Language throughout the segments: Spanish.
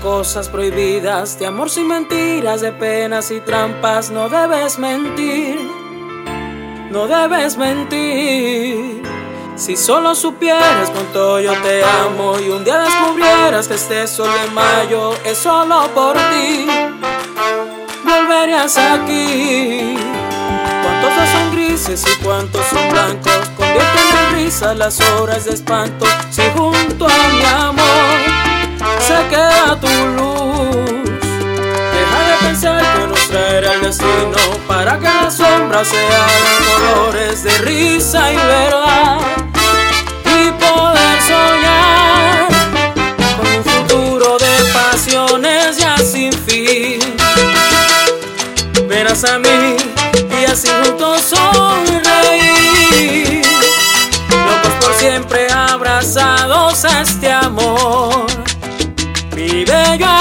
cosas prohibidas, de amor sin mentiras, de penas y trampas. No debes mentir, no debes mentir. Si solo supieras cuánto yo te amo y un día descubrieras que este sol de mayo es solo por ti, volverías aquí. ¿Cuántos son grises y cuántos son blancos? Convierten en risa las horas de espanto. Si junto a mi amor se queda tu luz, deja de pensar que nos traerá el destino para que las sombras sean colores de risa y verdad. Y poder soñar con un futuro de pasiones ya sin fin. Verás a mí y así juntos sonreír, locos por siempre abrazados a este amor, mi bello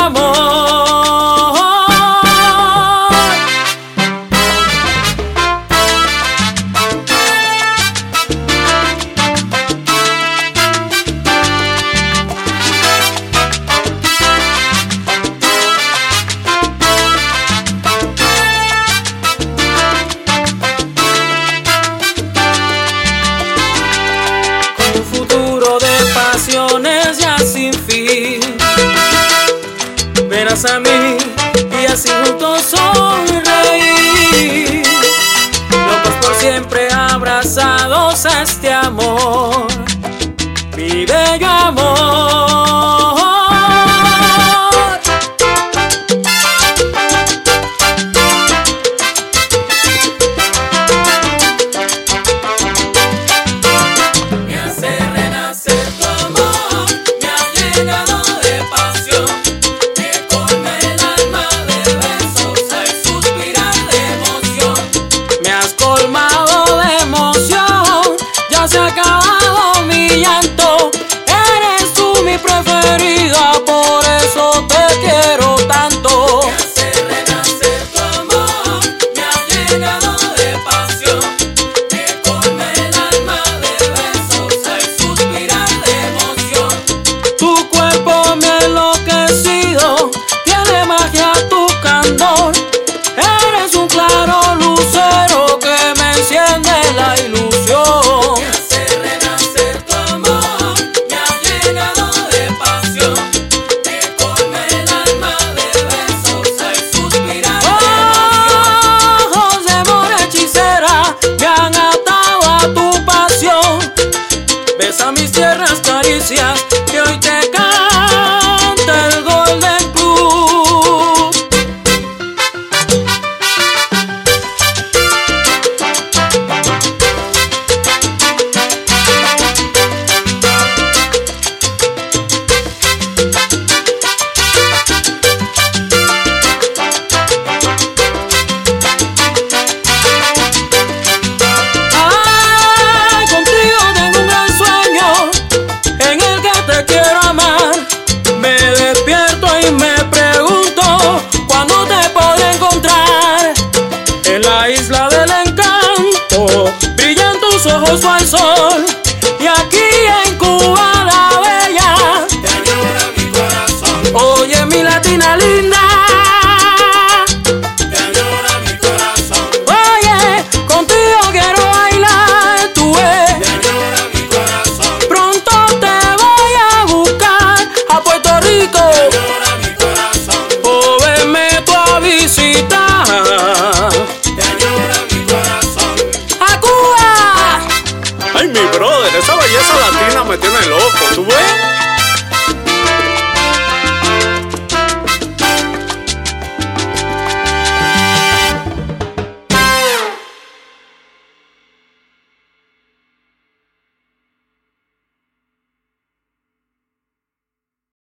juntos sonreír. Locos por siempre abrazados a este amor. Mi bello amor. Amar. Me despierto y me pregunto cuándo te podré encontrar. En la isla del encanto brillan tus ojos al sol. Y aquí en Cuba la bella te añora mi corazón. Oye, mi latina